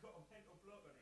got a mental block on it.